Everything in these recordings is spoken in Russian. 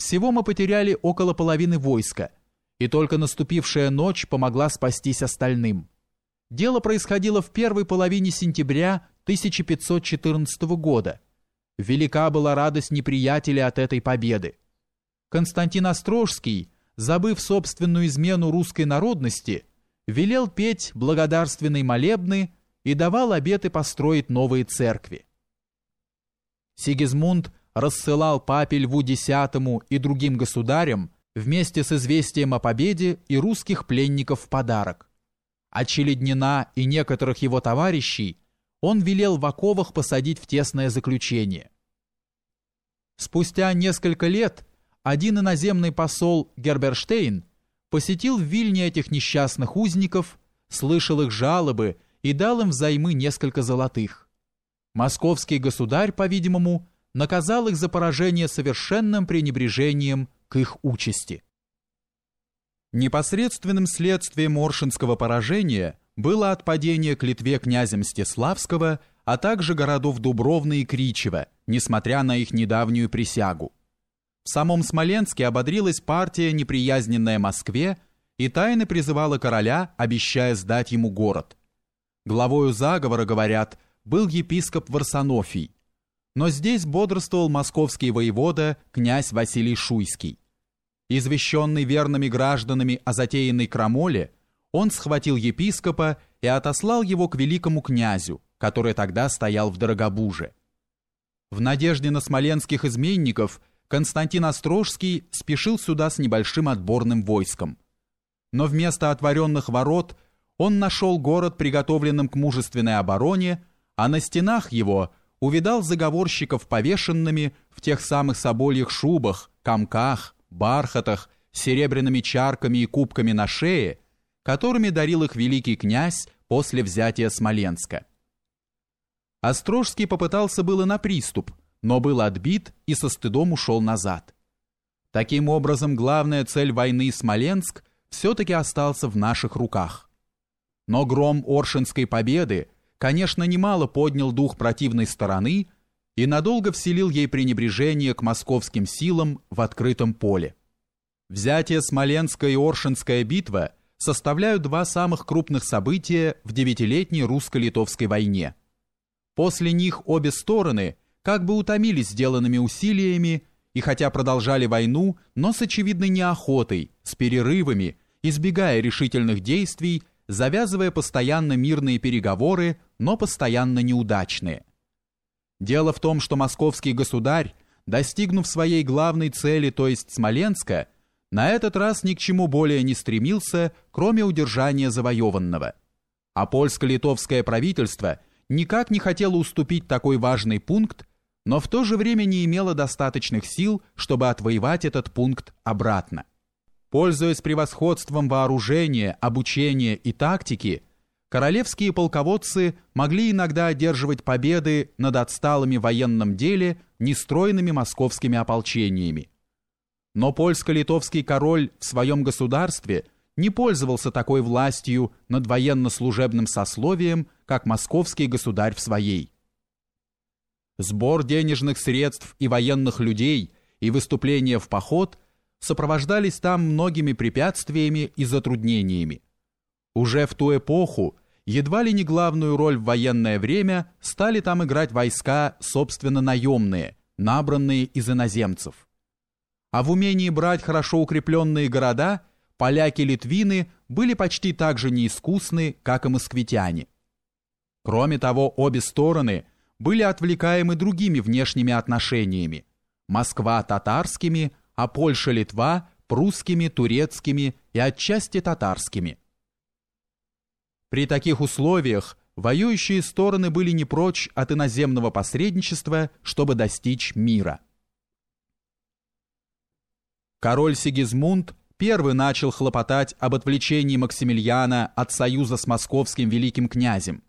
Всего мы потеряли около половины войска, и только наступившая ночь помогла спастись остальным. Дело происходило в первой половине сентября 1514 года. Велика была радость неприятеля от этой победы. Константин Острожский, забыв собственную измену русской народности, велел петь благодарственные молебны и давал обеты построить новые церкви. Сигизмунд рассылал папе Льву X и другим государям вместе с известием о победе и русских пленников в подарок. А Челеднина и некоторых его товарищей он велел в оковах посадить в тесное заключение. Спустя несколько лет один иноземный посол Герберштейн посетил в Вильне этих несчастных узников, слышал их жалобы и дал им взаймы несколько золотых. Московский государь, по-видимому, наказал их за поражение совершенным пренебрежением к их участи. Непосредственным следствием Оршинского поражения было отпадение к Литве князя Мстиславского, а также городов Дубровны и Кричево, несмотря на их недавнюю присягу. В самом Смоленске ободрилась партия, неприязненная Москве, и тайно призывала короля, обещая сдать ему город. Главою заговора, говорят, был епископ Варсонофий, но здесь бодрствовал московский воевода князь Василий Шуйский. Извещенный верными гражданами о затеянной крамоле, он схватил епископа и отослал его к великому князю, который тогда стоял в Дорогобуже. В надежде на смоленских изменников Константин Острожский спешил сюда с небольшим отборным войском. Но вместо отворенных ворот он нашел город, приготовленным к мужественной обороне, а на стенах его – увидал заговорщиков повешенными в тех самых собольих шубах, комках, бархатах, серебряными чарками и кубками на шее, которыми дарил их великий князь после взятия Смоленска. Острожский попытался было на приступ, но был отбит и со стыдом ушел назад. Таким образом, главная цель войны Смоленск все-таки остался в наших руках. Но гром Оршинской победы – конечно, немало поднял дух противной стороны и надолго вселил ей пренебрежение к московским силам в открытом поле. Взятие Смоленска и Оршинская битва составляют два самых крупных события в девятилетней русско-литовской войне. После них обе стороны как бы утомились сделанными усилиями и хотя продолжали войну, но с очевидной неохотой, с перерывами, избегая решительных действий завязывая постоянно мирные переговоры, но постоянно неудачные. Дело в том, что московский государь, достигнув своей главной цели, то есть Смоленска, на этот раз ни к чему более не стремился, кроме удержания завоеванного. А польско-литовское правительство никак не хотело уступить такой важный пункт, но в то же время не имело достаточных сил, чтобы отвоевать этот пункт обратно. Пользуясь превосходством вооружения, обучения и тактики, королевские полководцы могли иногда одерживать победы над отсталыми в военном деле нестройными московскими ополчениями. Но польско-литовский король в своем государстве не пользовался такой властью над военно-служебным сословием, как московский государь в своей. Сбор денежных средств и военных людей и выступление в поход – сопровождались там многими препятствиями и затруднениями. Уже в ту эпоху едва ли не главную роль в военное время стали там играть войска, собственно, наемные, набранные из иноземцев. А в умении брать хорошо укрепленные города поляки-литвины были почти так же неискусны, как и москвитяне. Кроме того, обе стороны были отвлекаемы другими внешними отношениями. Москва татарскими, а Польша-Литва прусскими, турецкими и отчасти татарскими. При таких условиях воюющие стороны были не прочь от иноземного посредничества, чтобы достичь мира. Король Сигизмунд первый начал хлопотать об отвлечении Максимилиана от союза с московским великим князем,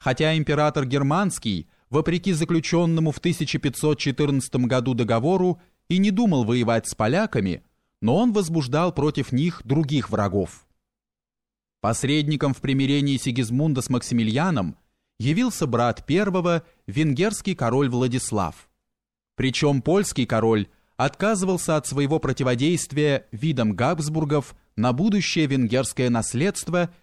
хотя император германский, вопреки заключенному в 1514 году договору, и не думал воевать с поляками, но он возбуждал против них других врагов. Посредником в примирении Сигизмунда с Максимилианом явился брат первого, венгерский король Владислав. Причем польский король отказывался от своего противодействия видам Габсбургов на будущее венгерское наследство